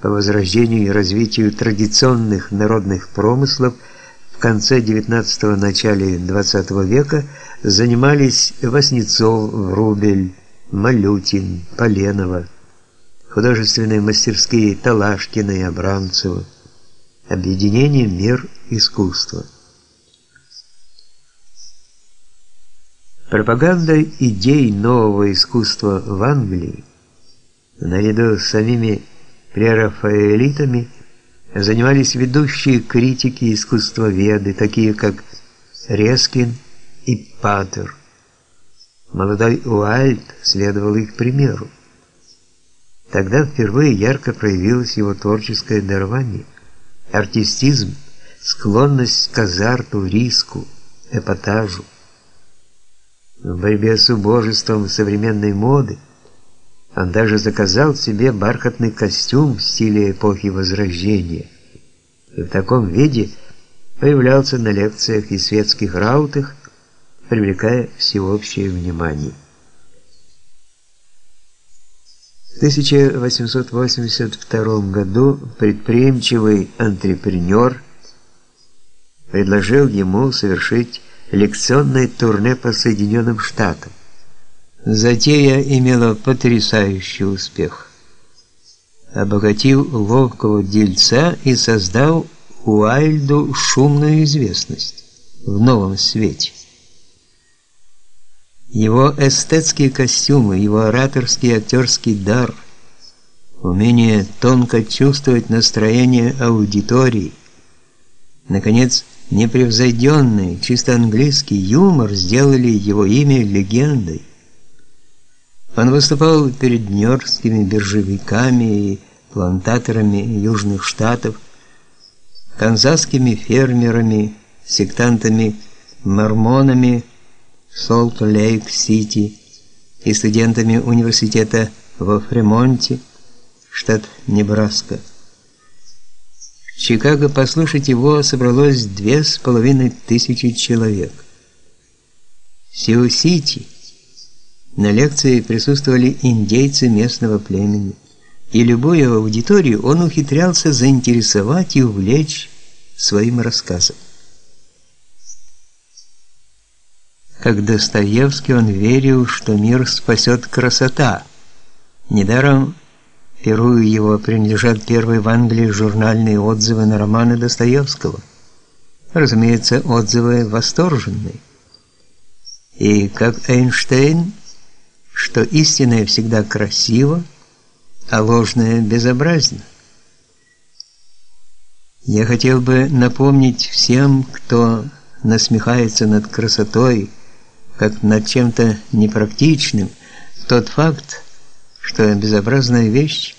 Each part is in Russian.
по возрождению и развитию традиционных народных промыслов в конце XIX – начале XX века занимались Васнецов, Врубель, Малютин, Поленова, художественные мастерские Талашкина и Абрамцева, объединение «Мир искусства». Пропаганда идей нового искусства в Англии, наряду с самими прерафаэлитами, занимались ведущие критики искусствоведы, такие как Рескин и Паттер. Молодой Уайльд следовал их примеру. Тогда впервые ярко проявилось его творческое дарование, артистизм, склонность к азарту, риску, эпатажу в борьбе с убожеством современной моды, он даже заказал себе бархатный костюм в стиле эпохи Возрождения. И в таком виде появлялся на лекциях и светских раутах, привлекая всеобщее внимание. В 1882 году предприимчивый антрепренер предложил ему совершить лекционное турне по Соединенным Штатам. Затея имела потрясающий успех. Обогатил ловкого дельца и создал Уайльду шумную известность в новом свете. Его эстетские костюмы, его ораторский актерский дар, умение тонко чувствовать настроение аудитории, наконец, непревзойденный, чисто английский юмор сделали его имя легендой. Он выступал перед нью-йоркскими биржевиками и плантаторами южных штатов, канзасскими фермерами, сектантами-мормонами Солт-Лейк-Сити и студентами университета во Фремонте, штат Небраска. В Чикаго послушать его собралось две с половиной тысячи человек. В Сиу-Сити на лекции присутствовали индейцы местного племени, и любую аудиторию он ухитрялся заинтересовать и увлечь своим рассказом. Как Достоевский, он верил, что мир спасет красота. Недаром Перу его принадлежат первые в Англии журнальные отзывы на романы Достоевского. Разумеется, отзывы восторженные. И как Эйнштейн, что истинное всегда красиво, а ложное безобразно. Я хотел бы напомнить всем, кто насмехается над красотой, как над чем-то непрактичным, тот факт, что безобразная вещь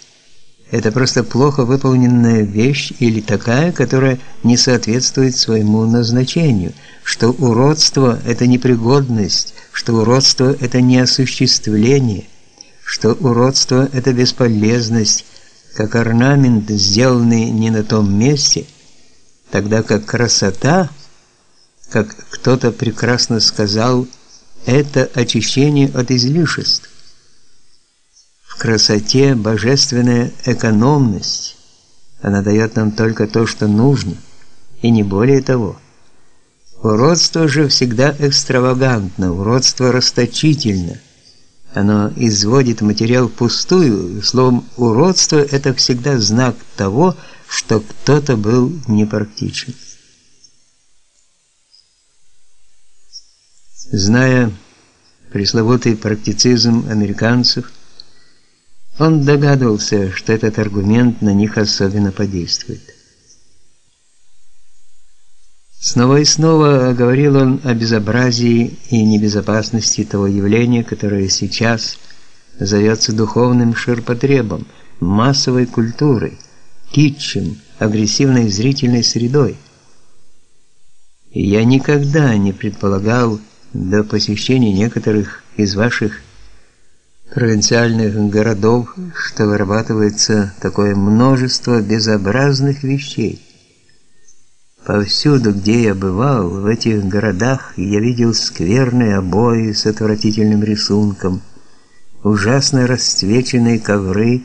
это просто плохо выполненная вещь или такая, которая не соответствует своему назначению, что уродство это непригодность, что уродство это неосуществление, что уродство это бесполезность, как орнамент, сделанный не на том месте, тогда как красота, как кто-то прекрасно сказал, это очищение от излишеств красоте божественная экономность. Она дает нам только то, что нужно, и не более того. Уродство же всегда экстравагантно, уродство расточительно. Оно изводит материал впустую. Словом, уродство это всегда знак того, что кто-то был непрактичен. Зная пресловутый практицизм американцев, он догадывался, что этот аргумент на них особенно подействует. Снова и снова говорил он о безобразии и небезопасности того явления, которое сейчас зовется духовным ширпотребом, массовой культурой, китчем, агрессивной зрительной средой. И я никогда не предполагал до посещения некоторых из ваших провинциальных городов, что вырабатывается такое множество безобразных вещей. Повсюду, где я бывал, в этих городах, я видел скверные обои с отвратительным рисунком, ужасно расцвеченные ковры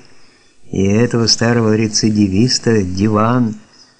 И этого старого рецидивиста диван